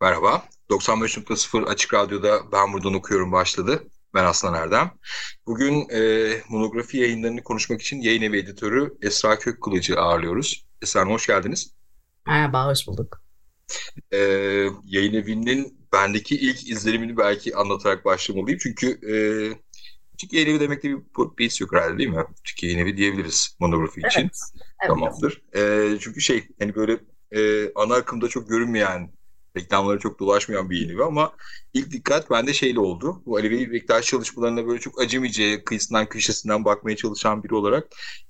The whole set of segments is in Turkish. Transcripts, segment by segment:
Merhaba, 95.0 Açık Radyo'da Ben Buradan Okuyorum başladı. Ben Aslan Erdem. Bugün e, monografi yayınlarını konuşmak için yayın evi editörü Esra Kökkılıcı ağırlıyoruz. Esra hoş geldiniz. Merhaba, hoş bulduk. E, yayın evinin bendeki ilk izlenimini belki anlatarak başlamalıyım. Çünkü e, küçük yayın evi demekte bir, bir his yok herhalde değil mi? Küçük yayın evi diyebiliriz monografi için. Evet, evet. Tamamdır. E, çünkü şey hani böyle e, ana akımda çok görünmeyen reklamlara çok dolaşmayan bir evi ama ilk dikkat bende şeyle oldu. Bu Alevi Bektaş çalışmalarına böyle çok acemice kıyısından köşesinden bakmaya çalışan biri olarak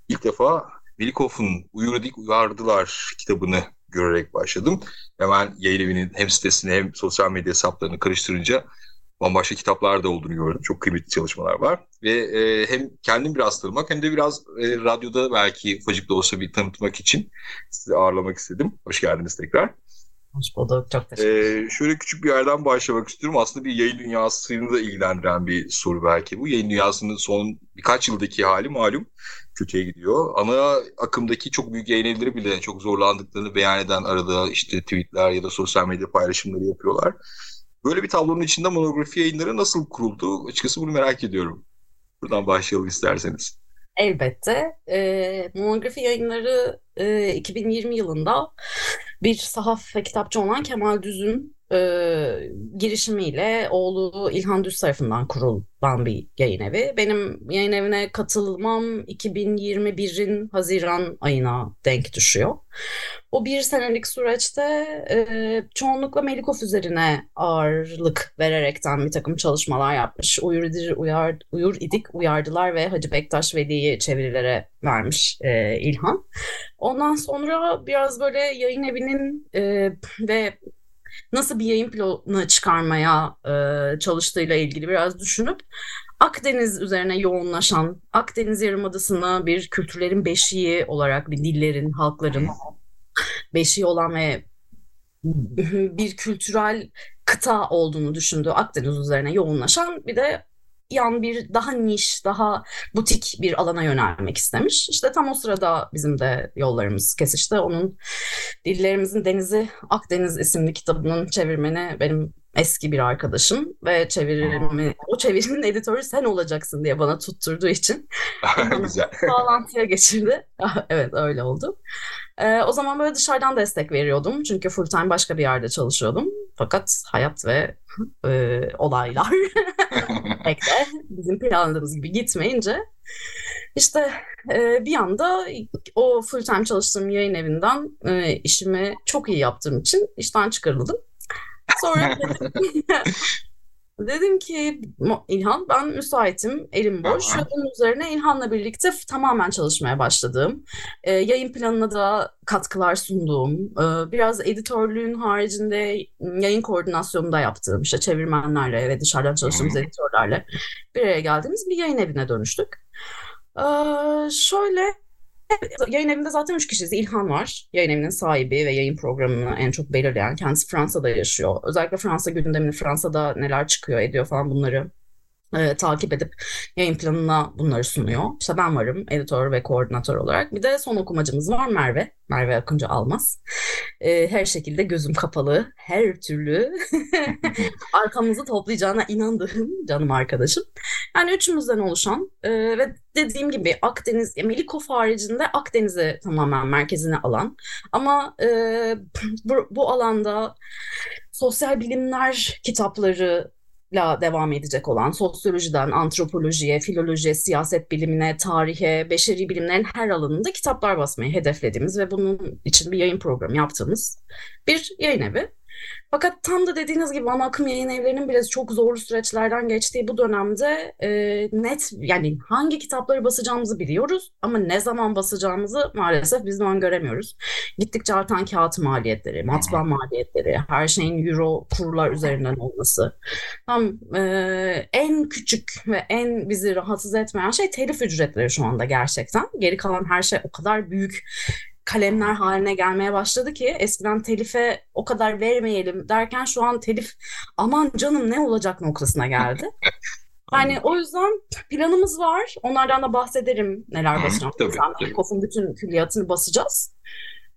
ilk defa Velikov'un Uyuradik Uyardılar kitabını görerek başladım. Hemen yayın evinin hem sitesini hem sosyal medya hesaplarını karıştırınca bambaşka kitaplar da olduğunu gördüm. Çok kıymetli çalışmalar var. Ve e, hem kendim biraz tanımak hem de biraz e, radyoda belki ufacık da olsa bir tanıtmak için sizi ağırlamak istedim. Hoş geldiniz tekrar. Hoş bulduk. Çok teşekkür ederim. Ee, şöyle küçük bir yerden başlamak istiyorum. Aslında bir yayın dünyasını da ilgilendiren bir soru belki bu. Yayın dünyasının son birkaç yıldaki hali malum kötüye gidiyor. Ana akımdaki çok büyük yayın evleri bile çok zorlandıklarını beyan eden arada işte tweetler ya da sosyal medya paylaşımları yapıyorlar. Böyle bir tablonun içinde monografi yayınları nasıl kuruldu? Açıkçası bunu merak ediyorum. Buradan başlayalım isterseniz. Elbette. E, monografi yayınları e, 2020 yılında bir sahaf ve kitapçı olan Kemal Düz'ün e, girişimiyle oğlu İlhan Düz tarafından kurulan bir yayın evi. Benim yayın evine katılmam 2021'in Haziran ayına denk düşüyor. O bir senelik süreçte e, çoğunlukla Melikov üzerine ağırlık vererekten bir takım çalışmalar yapmış. Uyur, uyar, uyur idik, uyardılar ve Hacı Bektaş Veli'yi çevirilere vermiş e, İlhan. Ondan sonra biraz böyle yayın evinin e, ve nasıl bir yayın planı çıkarmaya e, çalıştığıyla ilgili biraz düşünüp Akdeniz üzerine yoğunlaşan, Akdeniz Yarımadası'na bir kültürlerin beşiği olarak bir dillerin, halkların beşiği olan ve bir kültürel kıta olduğunu düşündüğü Akdeniz üzerine yoğunlaşan. Bir de yan bir daha niş, daha butik bir alana yönelmek istemiş. İşte tam o sırada bizim de yollarımız kesişti. Onun Dillerimizin Denizi Akdeniz isimli kitabının çevirmeni benim eski bir arkadaşım ve çevirimi, o çevirinin editörü sen olacaksın diye bana tutturduğu için Güzel. bağlantıya geçirdi. evet öyle oldu. Ee, o zaman böyle dışarıdan destek veriyordum. Çünkü full time başka bir yerde çalışıyordum. Fakat hayat ve e, olaylar pek de bizim planladığımız gibi gitmeyince işte e, bir anda o full time çalıştığım yayın evinden e, işimi çok iyi yaptığım için işten çıkarıldım. Sonra dedim, dedim ki İlhan ben müsaitim, elim boş. Bunun üzerine İlhan'la birlikte tamamen çalışmaya başladığım, e, yayın planına da katkılar sunduğum, e, biraz editörlüğün haricinde yayın koordinasyonu da yaptığım, işte çevirmenlerle ve dışarıdan çalıştığımız editörlerle bir araya geldiğimiz bir yayın evine dönüştük. E, şöyle Yayın evinde zaten üç kişiyiz. İlhan var. Yayın evinin sahibi ve yayın programını en çok belirleyen. Kendisi Fransa'da yaşıyor. Özellikle Fransa gündemini, Fransa'da neler çıkıyor, ediyor falan bunları e, takip edip yayın planına bunları sunuyor. İşte ben varım editör ve koordinatör olarak. Bir de son okumacımız var Merve. Merve Akıncı Almaz. E, her şekilde gözüm kapalı, her türlü arkamızı toplayacağına inandığım canım arkadaşım. Yani üçümüzden oluşan e, ve dediğim gibi Akdeniz, Melikov haricinde Akdeniz'i tamamen merkezine alan ama e, bu, bu alanda sosyal bilimler kitapları la devam edecek olan sosyolojiden antropolojiye, filolojiye, siyaset bilimine, tarihe, beşeri bilimlerin her alanında kitaplar basmayı hedeflediğimiz ve bunun için bir yayın programı yaptığımız bir yayın evi. Fakat tam da dediğiniz gibi ana akım yayın evlerinin bile çok zorlu süreçlerden geçtiği bu dönemde e, net yani hangi kitapları basacağımızı biliyoruz ama ne zaman basacağımızı maalesef biz öngöremiyoruz. Gittikçe artan kağıt maliyetleri, matbaa maliyetleri, her şeyin euro kurlar üzerinden olması. Tam e, en küçük ve en bizi rahatsız etmeyen şey telif ücretleri şu anda gerçekten. Geri kalan her şey o kadar büyük kalemler haline gelmeye başladı ki eskiden telife o kadar vermeyelim derken şu an telif aman canım ne olacak noktasına geldi. Yani o yüzden planımız var. Onlardan da bahsederim neler basacağım. Tabii, tabii. Kof'un bütün külliyatını basacağız.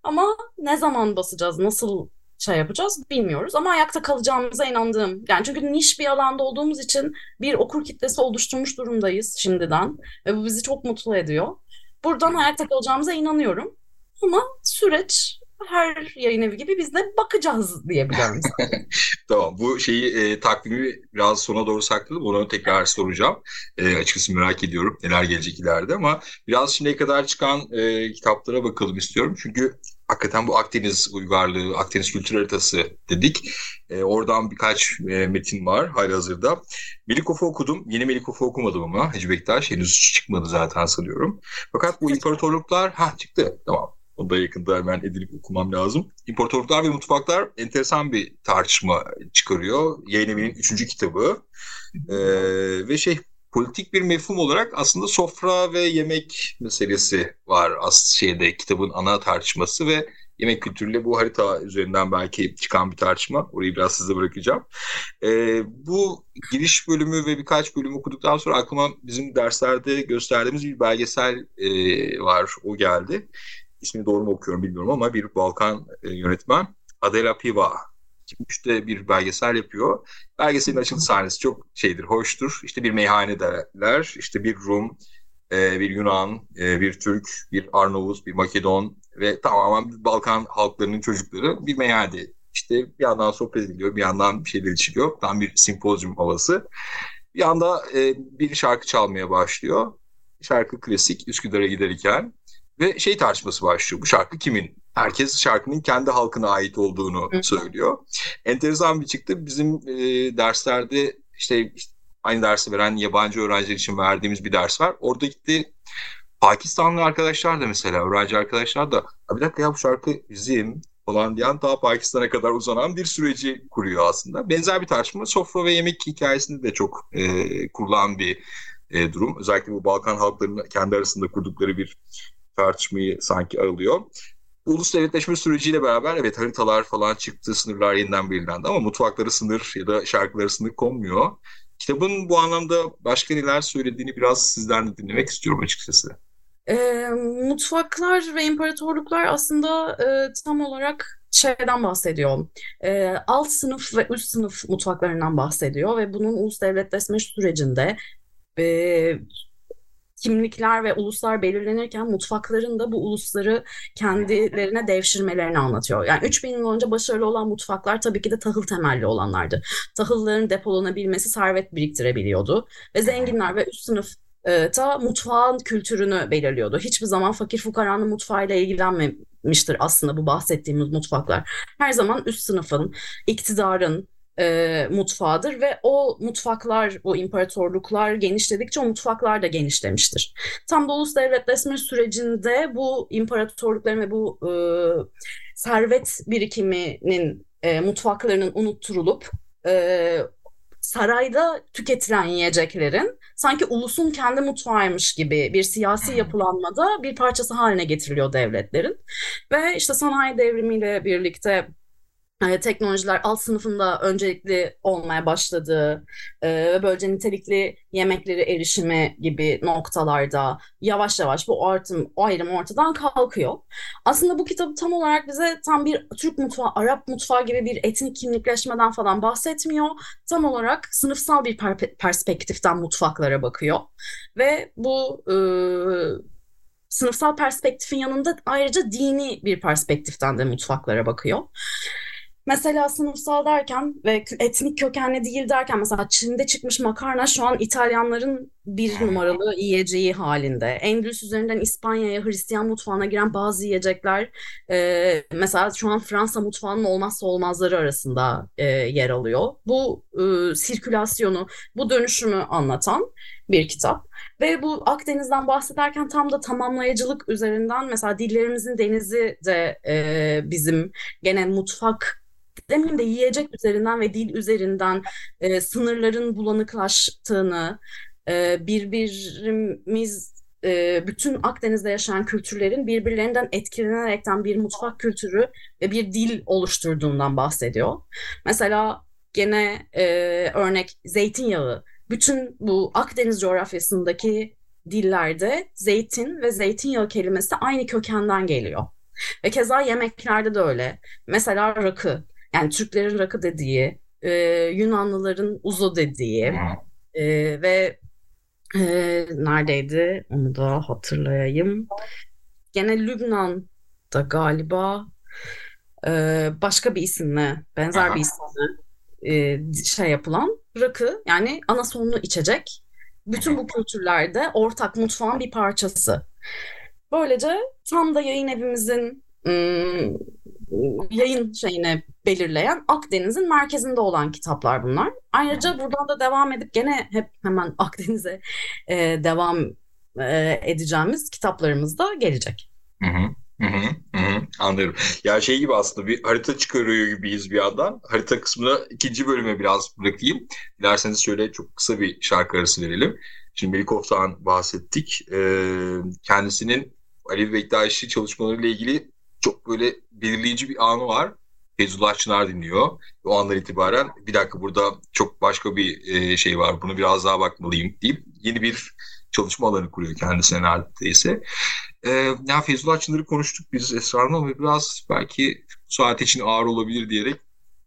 Ama ne zaman basacağız, nasıl şey yapacağız bilmiyoruz. Ama ayakta kalacağımıza inandığım. Yani çünkü niş bir alanda olduğumuz için bir okur kitlesi oluşturmuş durumdayız şimdiden. Ve bu bizi çok mutlu ediyor. Buradan ayakta kalacağımıza inanıyorum. Ama süreç her yayın evi gibi biz de bakacağız diyebiliyorum. tamam bu şeyi e, takvimi biraz sona doğru sakladım. Onu tekrar soracağım. E, açıkçası merak ediyorum neler gelecek ileride ama biraz şimdiye kadar çıkan e, kitaplara bakalım istiyorum. Çünkü hakikaten bu Akdeniz uygarlığı, Akdeniz kültür haritası dedik. E, oradan birkaç e, metin var halihazırda. Melikof'u okudum. Yeni Melikof'u okumadım ama Hacı Bektaş henüz çıkmadı zaten sanıyorum. Fakat bu imparatorluklar ha çıktı. Tamam. Onu da yakında hemen edilip okumam lazım. İmparatorluklar ve mutfaklar enteresan bir tartışma çıkarıyor. Yayın evinin üçüncü kitabı. Ee, ve şey politik bir mefhum olarak aslında sofra ve yemek meselesi var as şeyde kitabın ana tartışması ve yemek kültürüyle bu harita üzerinden belki çıkan bir tartışma. Orayı biraz size bırakacağım. Ee, bu giriş bölümü ve birkaç bölüm okuduktan sonra aklıma bizim derslerde gösterdiğimiz bir belgesel e, var. O geldi ismini doğru mu okuyorum bilmiyorum ama bir Balkan e, yönetmen Adela Piva 2003'te bir belgesel yapıyor. Belgeselin açılış sahnesi çok şeydir, hoştur. İşte bir meyhane derler, işte bir Rum, e, bir Yunan, e, bir Türk, bir Arnavut, bir Makedon ve tamamen Balkan halklarının çocukları bir meyhanede. İşte bir yandan sohbet ediliyor, bir yandan bir şeyler içiliyor. Tam bir simpozyum havası. Bir anda e, bir şarkı çalmaya başlıyor. Şarkı klasik Üsküdar'a giderken ve şey tartışması başlıyor. Bu şarkı kimin? Herkes şarkının kendi halkına ait olduğunu söylüyor. Enteresan bir çıktı. Bizim e, derslerde işte, işte aynı dersi veren yabancı öğrenciler için verdiğimiz bir ders var. Orada gitti Pakistanlı arkadaşlar da mesela öğrenci arkadaşlar da bir dakika ya bu şarkı bizim falan diyen daha Pakistan'a kadar uzanan bir süreci kuruyor aslında. Benzer bir tartışma sofra ve yemek hikayesinde de çok e, kurulan bir e, durum. Özellikle bu Balkan halklarının kendi arasında kurdukları bir tartışmayı sanki alıyor. Ulus devletleşme süreciyle beraber evet haritalar falan çıktı, sınırlar yeniden belirlendi ama mutfakları sınır ya da şarkıları sınır konmuyor. Kitabın bu anlamda başka neler söylediğini biraz sizden de dinlemek istiyorum açıkçası. E, mutfaklar ve imparatorluklar aslında e, tam olarak şeyden bahsediyor. E, alt sınıf ve üst sınıf mutfaklarından bahsediyor ve bunun ulus devletleşme sürecinde e, kimlikler ve uluslar belirlenirken mutfakların da bu ulusları kendilerine devşirmelerini anlatıyor. Yani 3000 yıl önce başarılı olan mutfaklar tabii ki de tahıl temelli olanlardı. Tahılların depolanabilmesi servet biriktirebiliyordu ve zenginler ve üst sınıf e, ta mutfağın kültürünü belirliyordu. Hiçbir zaman fakir fukaranın mutfağıyla ilgilenmemiştir aslında bu bahsettiğimiz mutfaklar. Her zaman üst sınıfın, iktidarın, e, mutfağıdır ve o mutfaklar, o imparatorluklar genişledikçe o mutfaklar da genişlemiştir. Tam da ulus devletleşme sürecinde bu imparatorlukların ve bu e, servet birikiminin e, mutfaklarının unutturulup e, sarayda tüketilen yiyeceklerin sanki ulusun kendi mutfağıymış gibi bir siyasi yapılanmada bir parçası haline getiriliyor devletlerin. Ve işte sanayi devrimiyle birlikte e, teknolojiler alt sınıfında öncelikli olmaya başladığı e, ve böylece nitelikli yemekleri erişimi gibi noktalarda yavaş yavaş bu artım, o ayrım ortadan kalkıyor. Aslında bu kitap tam olarak bize tam bir Türk mutfağı, Arap mutfağı gibi bir etnik kimlikleşmeden falan bahsetmiyor. Tam olarak sınıfsal bir per- perspektiften mutfaklara bakıyor. Ve bu e, sınıfsal perspektifin yanında ayrıca dini bir perspektiften de mutfaklara bakıyor. Mesela sınıfsal derken ve etnik kökenli değil derken mesela Çin'de çıkmış makarna şu an İtalyanların bir numaralı yiyeceği halinde. Endülüs üzerinden İspanya'ya, Hristiyan mutfağına giren bazı yiyecekler e, mesela şu an Fransa mutfağının olmazsa olmazları arasında e, yer alıyor. Bu e, sirkülasyonu, bu dönüşümü anlatan bir kitap. Ve bu Akdeniz'den bahsederken tam da tamamlayıcılık üzerinden mesela dillerimizin denizi de e, bizim gene mutfak demeyeyim de yiyecek üzerinden ve dil üzerinden e, sınırların bulanıklaştığını, e, birbirimiz e, bütün Akdeniz'de yaşayan kültürlerin birbirlerinden etkilenerekten bir mutfak kültürü ve bir dil oluşturduğundan bahsediyor. Mesela gene e, örnek zeytinyağı. Bütün bu Akdeniz coğrafyasındaki dillerde zeytin ve zeytinyağı kelimesi aynı kökenden geliyor. Ve keza yemeklerde de öyle. Mesela rakı. Yani Türklerin rakı dediği, e, Yunanlıların uzo dediği e, ve e, neredeydi onu da hatırlayayım. Gene Lübnan'da galiba e, başka bir isimle, benzer bir isimle e, şey yapılan rakı yani ana sonlu içecek. Bütün bu kültürlerde ortak mutfağın bir parçası. Böylece tam da yayın evimizin ım, yayın şeyini belirleyen Akdeniz'in merkezinde olan kitaplar bunlar. Ayrıca buradan da devam edip gene hep hemen Akdeniz'e e, devam e, edeceğimiz kitaplarımız da gelecek. Hı hı. Anlıyorum. Ya şey gibi aslında bir harita çıkarıyor gibiyiz bir yandan. Harita kısmını ikinci bölüme biraz bırakayım. Dilerseniz şöyle çok kısa bir şarkı arası verelim. Şimdi Melikov'tan bahsettik. Ee, kendisinin Ali Bektaşi çalışmalarıyla ilgili çok böyle belirleyici bir anı var. Feyzullah Çınar dinliyor. O andan itibaren bir dakika burada çok başka bir e, şey var. Bunu biraz daha bakmalıyım deyip yeni bir çalışma alanı kuruyor kendisine neredeyse. Ee, ya Feyzullah Çınar'ı konuştuk biz Esra'nın ama biraz belki saat için ağır olabilir diyerek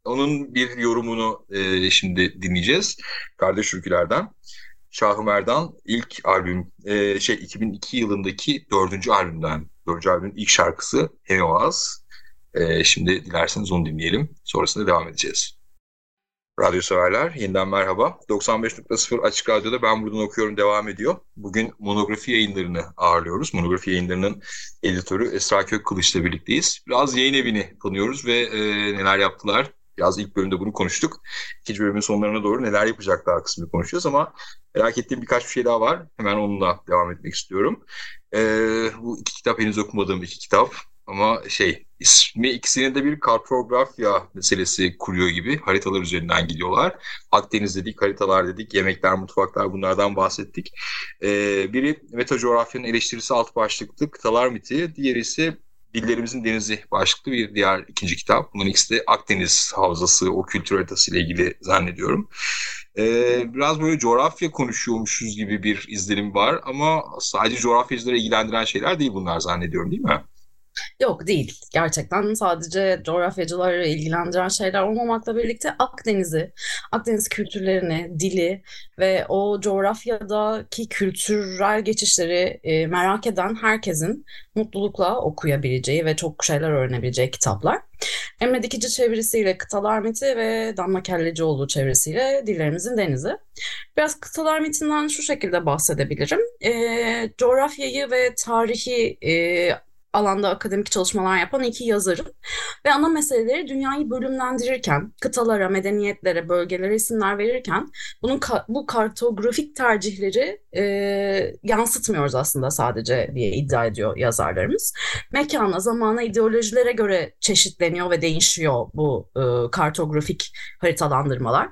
onun bir yorumunu e, şimdi dinleyeceğiz. Kardeş Türküler'den. Şahı Merdan ilk albüm e, şey 2002 yılındaki dördüncü albümden. Dördüncü albümün ilk şarkısı Heoaz. E, şimdi dilerseniz onu dinleyelim. Sonrasında devam edeceğiz. Radyo severler yeniden merhaba. 95.0 Açık Radyo'da Ben Buradan Okuyorum devam ediyor. Bugün monografi yayınlarını ağırlıyoruz. Monografi yayınlarının editörü Esra Kökkılıç'la birlikteyiz. Biraz yayın evini tanıyoruz ve e, neler yaptılar. Biraz ilk bölümde bunu konuştuk. İkinci bölümün sonlarına doğru neler yapacaklar kısmını konuşacağız ama merak ettiğim birkaç bir şey daha var. Hemen onunla devam etmek istiyorum. E, bu iki kitap henüz okumadığım iki kitap. Ama şey ismi ikisinin de bir kartografya meselesi kuruyor gibi haritalar üzerinden gidiyorlar. Akdeniz dedik, haritalar dedik, yemekler, mutfaklar bunlardan bahsettik. Ee, biri meta coğrafyanın eleştirisi alt başlıklı kıtalar miti, diğeri ise Dillerimizin Denizi başlıklı bir diğer ikinci kitap. Bunun ikisi de Akdeniz havzası, o kültür haritası ile ilgili zannediyorum. Ee, biraz böyle coğrafya konuşuyormuşuz gibi bir izlenim var ama sadece coğrafyacıları ilgilendiren şeyler değil bunlar zannediyorum değil mi? Yok değil. Gerçekten sadece coğrafyacıları ilgilendiren şeyler olmamakla birlikte Akdeniz'i, Akdeniz kültürlerini, dili ve o coğrafyadaki kültürel geçişleri e, merak eden herkesin mutlulukla okuyabileceği ve çok şeyler öğrenebileceği kitaplar. Emre Dikici çevirisiyle Kıtalar Miti ve Damla Kellecioğlu çevirisiyle Dillerimizin Denizi. Biraz Kıtalar Miti'nden şu şekilde bahsedebilirim. E, coğrafyayı ve tarihi e, alanda akademik çalışmalar yapan iki yazarın ve ana meseleleri dünyayı bölümlendirirken, kıtalara, medeniyetlere, bölgelere isimler verirken bunun ka- bu kartografik tercihleri e, yansıtmıyoruz aslında sadece diye iddia ediyor yazarlarımız. Mekana, zamana, ideolojilere göre çeşitleniyor ve değişiyor bu e, kartografik haritalandırmalar.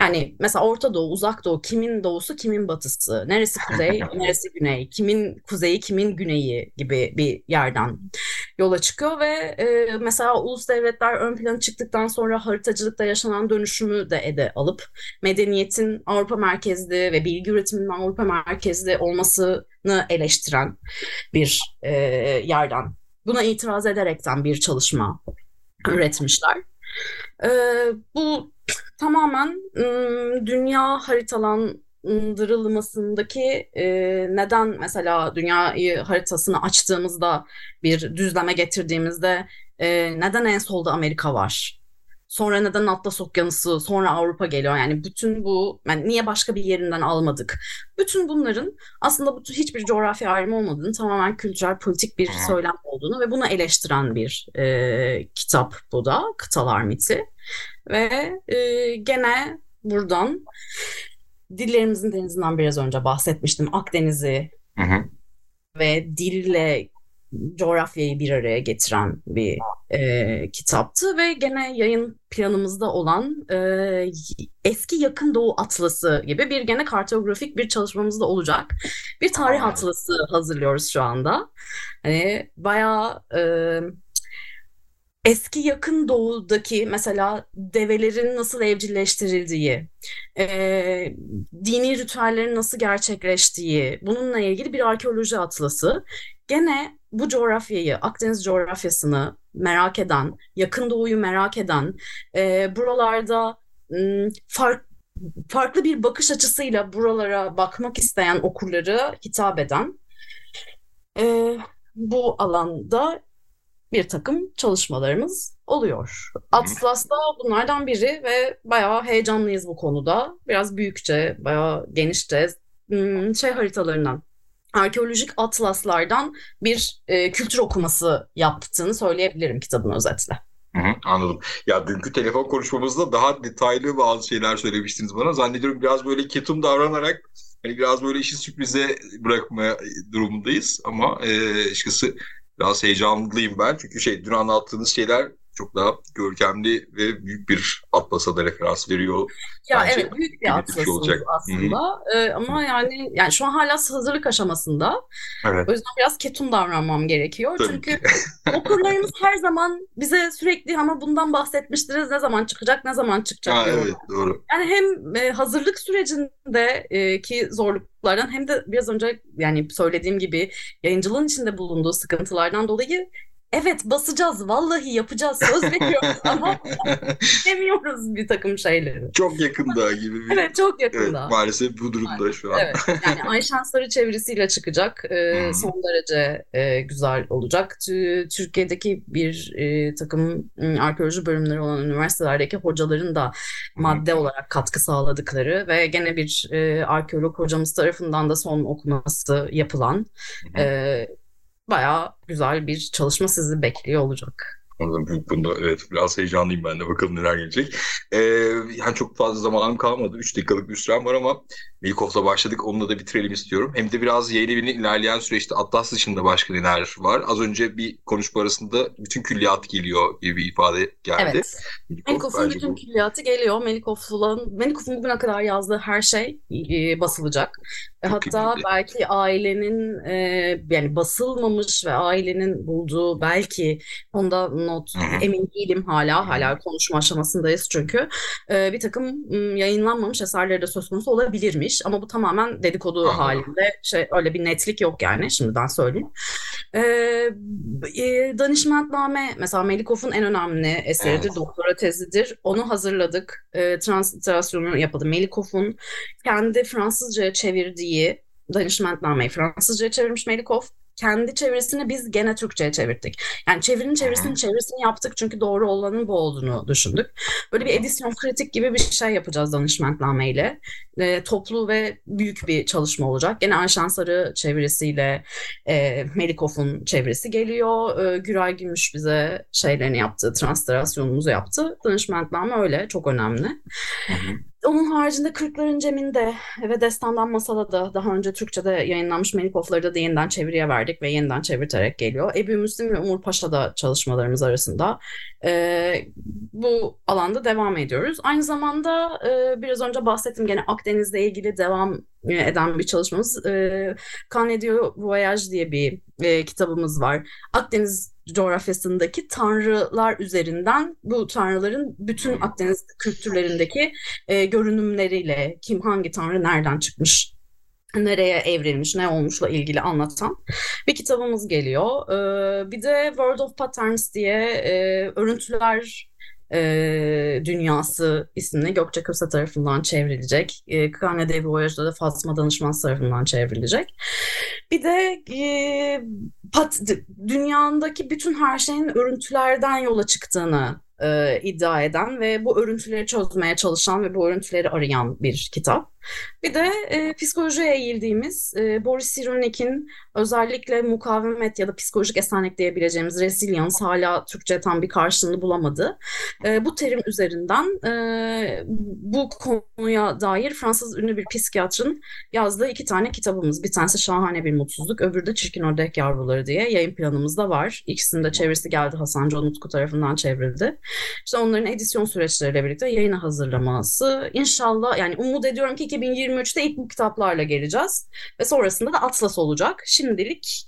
Yani mesela Orta Doğu, Uzak Doğu, kimin doğusu, kimin batısı, neresi kuzey, neresi güney, kimin kuzeyi, kimin güneyi gibi bir yerden yola çıkıyor ve e, mesela ulus devletler ön plana çıktıktan sonra haritacılıkta yaşanan dönüşümü de ede alıp medeniyetin Avrupa merkezli ve bilgi üretiminin Avrupa merkezli olmasını eleştiren bir e, yerden buna itiraz ederekten bir çalışma üretmişler. E, bu tamamen dünya haritalandırılmasındaki e, neden mesela dünyayı haritasını açtığımızda bir düzleme getirdiğimizde e, neden en solda Amerika var sonra neden Atlas Okyanusu, sonra Avrupa geliyor. Yani bütün bu, yani niye başka bir yerinden almadık? Bütün bunların aslında bu hiçbir coğrafya ayrımı olmadığını, tamamen kültürel, politik bir söylem olduğunu ve bunu eleştiren bir e, kitap bu da, Kıtalar Miti. Ve e, gene buradan dillerimizin denizinden biraz önce bahsetmiştim. Akdeniz'i Hı hı. ve dille coğrafyayı bir araya getiren bir e, kitaptı ve gene yayın planımızda olan e, eski yakın doğu atlası gibi bir gene kartografik bir çalışmamız da olacak. Bir tarih atlası hazırlıyoruz şu anda. Hani bayağı e, eski yakın doğudaki mesela develerin nasıl evcilleştirildiği, e, dini ritüellerin nasıl gerçekleştiği, bununla ilgili bir arkeoloji atlası. Gene bu coğrafyayı, Akdeniz coğrafyasını merak eden, yakın doğuyu merak eden, e, buralarda m, fark, farklı bir bakış açısıyla buralara bakmak isteyen okurlara hitap eden e, bu alanda bir takım çalışmalarımız oluyor. Atlas da bunlardan biri ve bayağı heyecanlıyız bu konuda. Biraz büyükçe, bayağı genişçe hmm, şey haritalarından, arkeolojik atlaslardan bir e, kültür okuması yaptığını söyleyebilirim kitabın özetle. Hı hı, anladım. Ya dünkü telefon konuşmamızda daha detaylı bazı şeyler söylemiştiniz bana. Zannediyorum biraz böyle ketum davranarak hani biraz böyle işi sürprize bırakma durumundayız ama e, açıkçası biraz heyecanlıyım ben. Çünkü şey dün anlattığınız şeyler çok daha görkemli ve büyük bir atlasa da referans veriyor. Ya Bence evet büyük bir atlasımız olacak. aslında Ee, ama yani yani şu an hala hazırlık aşamasında. Evet. O yüzden biraz ketum davranmam gerekiyor. Tabii Çünkü okurlarımız her zaman bize sürekli ama bundan bahsetmiştiniz ne zaman çıkacak ne zaman çıkacak Ha, diyorlar. evet doğru. Yani hem e, hazırlık sürecinde e, ki zorluklardan hem de biraz önce yani söylediğim gibi yayıncılığın içinde bulunduğu sıkıntılardan dolayı evet basacağız vallahi yapacağız söz veriyoruz ama demiyoruz bir takım şeyleri. Çok yakında gibi bir. Evet çok Evet, yakında. maalesef bu durumda şu an. Evet, yani Ayşen Sarı çevirisiyle çıkacak. Ee, son derece e, güzel olacak. Tü- Türkiye'deki bir e, takım arkeoloji bölümleri olan üniversitelerdeki hocaların da madde olarak katkı sağladıkları ve gene bir e, arkeolog hocamız tarafından da son okuması yapılan e, bayağı güzel bir çalışma sizi bekliyor olacak. Anladım. Bunda evet biraz heyecanlıyım ben de. Bakalım neler gelecek. Ee, yani çok fazla zamanım kalmadı. 3 dakikalık bir sürem var ama Melkov'la başladık. Onunla da bitirelim istiyorum. Hem de biraz yayın evinin ilerleyen süreçte Atlas dışında başka neler var. Az önce bir konuşma arasında bütün külliyat geliyor gibi bir ifade geldi. Evet. Melikov Melikov'un bütün bu- külliyatı geliyor. Melikov'un Melikov'un bugüne kadar yazdığı her şey e, basılacak. Çok Hatta belki ailenin e, yani basılmamış ve ailenin bulduğu belki onda not emin değilim hala. Hala konuşma aşamasındayız çünkü. E, bir takım yayınlanmamış eserleri de söz konusu olabilirmiş ama bu tamamen dedikodu Anladım. halinde. Şey öyle bir netlik yok yani şimdiden söyleyeyim. E, e, danışmentname mesela Melikov'un en önemli eseridir, Evet. doktora tezidir. Onu hazırladık. E, transliterasyonu yapıldı. Melikov'un kendi Fransızca'ya çevirdiği danışmentnameyi Fransızca'ya çevirmiş Melikov. Kendi çevirisini biz gene Türkçe'ye çevirdik. Yani çevirinin çevirisinin çevirisini yaptık çünkü doğru olanın bu olduğunu düşündük. Böyle bir edisyon kritik gibi bir şey yapacağız danışmentnameyle. E, toplu ve büyük bir çalışma olacak. Gene Ayşen Sarı çevirisiyle e, Melikov'un çevirisi geliyor. E, Güray Gümüş bize şeylerini yaptı, translasyonumuzu yaptı. Danışmentname öyle, çok önemli. Hı hı. Onun haricinde Kırkların Cem'inde ve Destandan Masala da daha önce Türkçe'de yayınlanmış Melikovları da yeniden çeviriye verdik ve yeniden çevirterek geliyor. Ebu Müslim ve Umur Paşa da çalışmalarımız arasında. Ee, bu alanda devam ediyoruz. Aynı zamanda e, biraz önce bahsettim gene Akdeniz'le ilgili devam e, eden bir çalışmamız. E, Canadieux Voyage diye bir e, kitabımız var. Akdeniz coğrafyasındaki tanrılar üzerinden bu tanrıların bütün Akdeniz kültürlerindeki e, görünümleriyle kim hangi tanrı nereden çıkmış nereye evrilmiş, ne olmuşla ilgili anlatan bir kitabımız geliyor. Ee, bir de World of Patterns diye e, örüntüler e, dünyası isimli Gökçe Köse tarafından çevrilecek. E, Kane Devi Voyage'da da Fatma Danışmaz tarafından çevrilecek. Bir de e, pat, dünyadaki bütün her şeyin örüntülerden yola çıktığını e, iddia eden ve bu örüntüleri çözmeye çalışan ve bu örüntüleri arayan bir kitap. Bir de e, psikolojiye eğildiğimiz e, Boris Cyrulnik'in özellikle mukavemet ya da psikolojik esenlik diyebileceğimiz resilience hala Türkçe tam bir karşılığını bulamadı. E, bu terim üzerinden e, bu konuya dair Fransız ünlü bir psikiyatrın yazdığı iki tane kitabımız. Bir tanesi Şahane Bir Mutsuzluk, öbürü de Çirkin Ördek Yavruları diye yayın planımızda var. İkisinin de çevirisi geldi Hasan Can Utku tarafından çevrildi. İşte onların edisyon süreçleriyle birlikte yayına hazırlaması. İnşallah yani umut ediyorum ki 2023'te ilk bu kitaplarla geleceğiz. Ve sonrasında da Atlas olacak. Şimdilik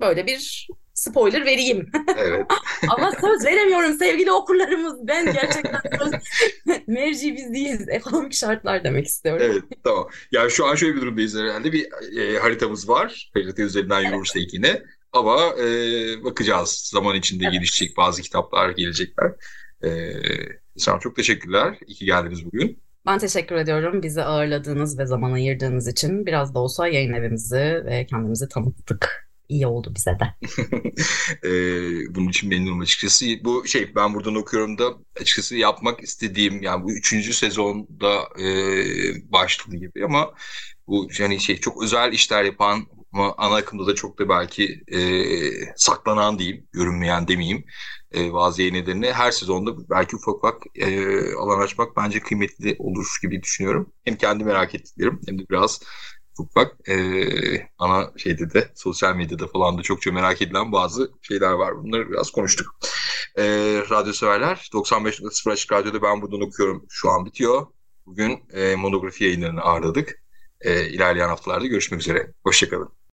böyle bir spoiler vereyim. Evet. Ama söz veremiyorum sevgili okurlarımız. Ben gerçekten söz merci biz değiliz. Ekonomik şartlar demek istiyorum. Evet tamam. Yani şu an şöyle bir durumdayız herhalde. Bir e, haritamız var. Harita üzerinden yürürsek yine. Ama e, bakacağız. Zaman içinde Evet. gelişecek bazı kitaplar gelecekler. E, sana çok teşekkürler. İyi ki geldiniz bugün. Ben teşekkür ediyorum bizi ağırladığınız ve zaman ayırdığınız için. Biraz da olsa yayın evimizi ve kendimizi tanıttık. İyi oldu bize de. E, bunun için memnunum açıkçası. Bu şey ben buradan okuyorum da açıkçası yapmak istediğim yani bu üçüncü sezonda e, başladı gibi ama bu yani şey çok özel işler yapan ama ana akımda da çok da belki e, saklanan diyeyim, görünmeyen demeyeyim e, bazı yayın her sezonda belki ufak ufak e, alan açmak bence kıymetli olur gibi düşünüyorum. Hem kendi merak ettiklerim hem de biraz ufak e, ana şeyde de sosyal medyada falan da çokça merak edilen bazı şeyler var. Bunları biraz konuştuk. E, radyo severler 95.0 Açık Radyo'da ben buradan okuyorum. Şu an bitiyor. Bugün e, monografi yayınlarını ağırladık. E, ilerleyen haftalarda görüşmek üzere. Hoşçakalın.